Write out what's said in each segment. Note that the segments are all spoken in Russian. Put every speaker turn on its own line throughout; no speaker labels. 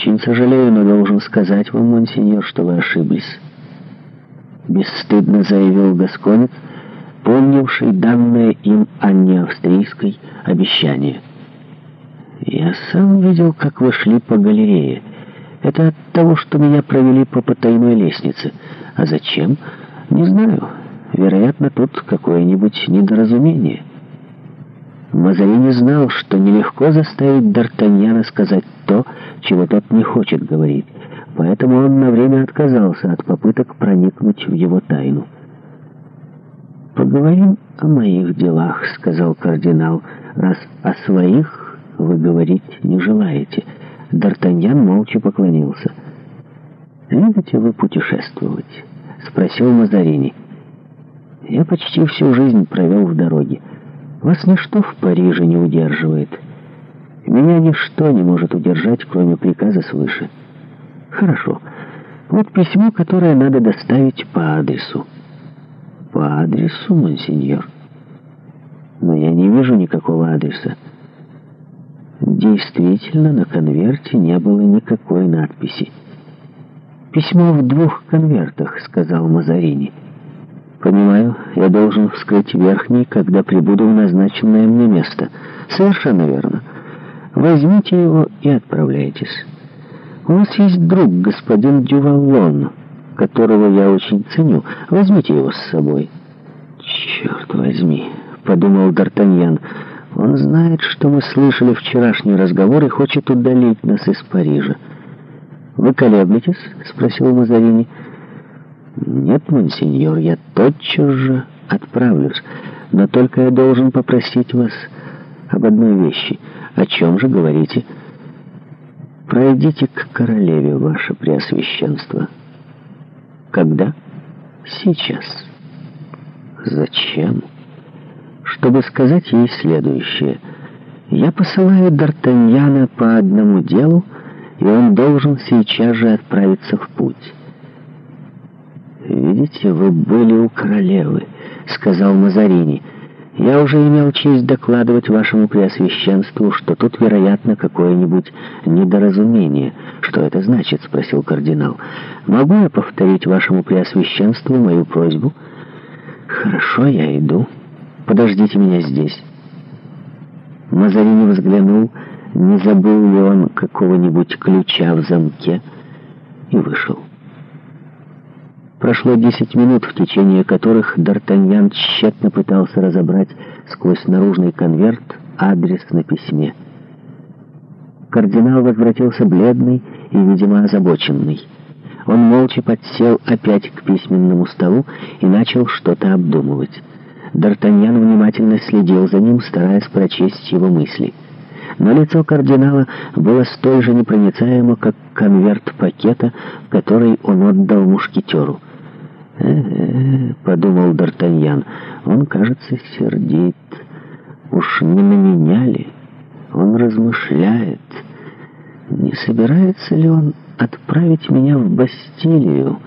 очень сожалею, но должен сказать вам, монсеньор, что вы ошиблись. Бесстыдно заявил Гасконец, помнивший данное им Анне Австрийской обещание. Я сам видел, как вы шли по галерее. Это от того, что меня провели по потайной лестнице. А зачем? Не знаю. Вероятно, тут какое-нибудь недоразумение. Мазари не знал, что нелегко заставить Д'Артаньяна сказать то, чего тот не хочет говорить, поэтому он на время отказался от попыток проникнуть в его тайну. «Поговорим о моих делах», — сказал кардинал, — «раз о своих вы говорить не желаете». Д'Артаньян молча поклонился. «Любите вы путешествовать?» — спросил Мазарини. «Я почти всю жизнь провел в дороге». Вас ничто в Париже не удерживает. Меня ничто не может удержать, кроме приказа свыше. Хорошо. Вот письмо, которое надо доставить по адресу. По адресу, монсеньор? Но я не вижу никакого адреса. Действительно, на конверте не было никакой надписи. «Письмо в двух конвертах», — сказал Мазарини. «Мазарини». Понимаю, я должен вскрыть верхний, когда прибуду в назначенное мне место. Совершенно верно. Возьмите его и отправляйтесь. У вас есть друг, господин Дювалон, которого я очень ценю. Возьмите его с собой. Черт возьми, подумал Д'Артаньян. Он знает, что мы слышали вчерашний разговор и хочет удалить нас из Парижа. «Вы колеблетесь?» — спросил Мазарини. «Мазарини». «Нет, монсеньор, я тотчас же отправлюсь, но только я должен попросить вас об одной вещи. О чем же говорите? Пройдите к королеве, ваше преосвященство». «Когда?» «Сейчас». «Зачем?» «Чтобы сказать ей следующее. Я посылаю Д'Артаньяна по одному делу, и он должен сейчас же отправиться в путь». «Видите, вы были у королевы», — сказал Мазарини. «Я уже имел честь докладывать вашему преосвященству, что тут, вероятно, какое-нибудь недоразумение. Что это значит?» — спросил кардинал. «Могу я повторить вашему преосвященству мою просьбу?» «Хорошо, я иду. Подождите меня здесь». Мазарини взглянул, не забыл ли он какого-нибудь ключа в замке, и вышел. Прошло десять минут, в течение которых Д'Артаньян тщетно пытался разобрать сквозь наружный конверт адрес на письме. Кардинал возвратился бледный и, видимо, озабоченный. Он молча подсел опять к письменному столу и начал что-то обдумывать. Д'Артаньян внимательно следил за ним, стараясь прочесть его мысли. Но лицо кардинала было столь же непроницаемо, как конверт пакета, который он отдал мушкетеру. Э, — подумал Д'Артаньян. «Он, кажется, сердит. Уж не на меня ли? Он размышляет. Не собирается ли он отправить меня в Бастилию?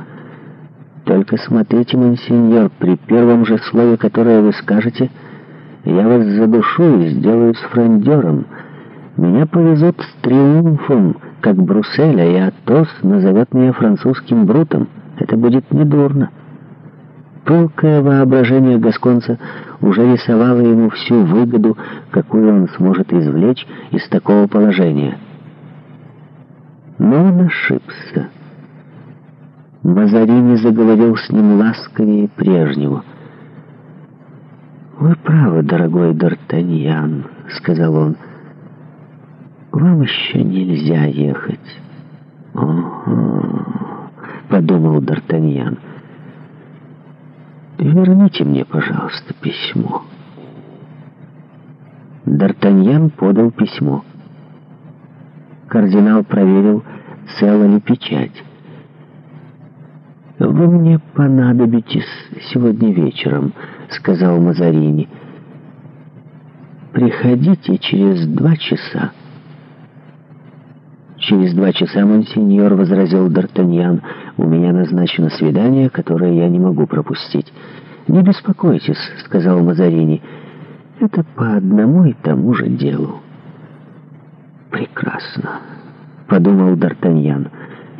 Только смотрите, мансиньор, при первом же слове, которое вы скажете, я вас задушу и сделаю с фрондером. Меня повезут с триумфом, как Брусселя, и Атос назовет меня французским брутом. Это будет недурно». Толкое воображение Гасконца уже рисовало ему всю выгоду, какую он сможет извлечь из такого положения. Но он ошибся. Мазарини заговорил с ним ласковее прежнего. «Вы правы, дорогой Д'Артаньян», — сказал он. «Вам еще нельзя ехать». «Ого», — подумал Д'Артаньян, — «Верните мне, пожалуйста, письмо». Д'Артаньян подал письмо. Кардинал проверил, цела ли печать. «Вы мне понадобитесь сегодня вечером», — сказал Мазарини. «Приходите через два часа». Через два часа, монсеньор, — возразил Д'Артаньян, — у меня назначено свидание, которое я не могу пропустить. — Не беспокойтесь, — сказал Мазарини, — это по одному и тому же делу. — Прекрасно, — подумал Д'Артаньян.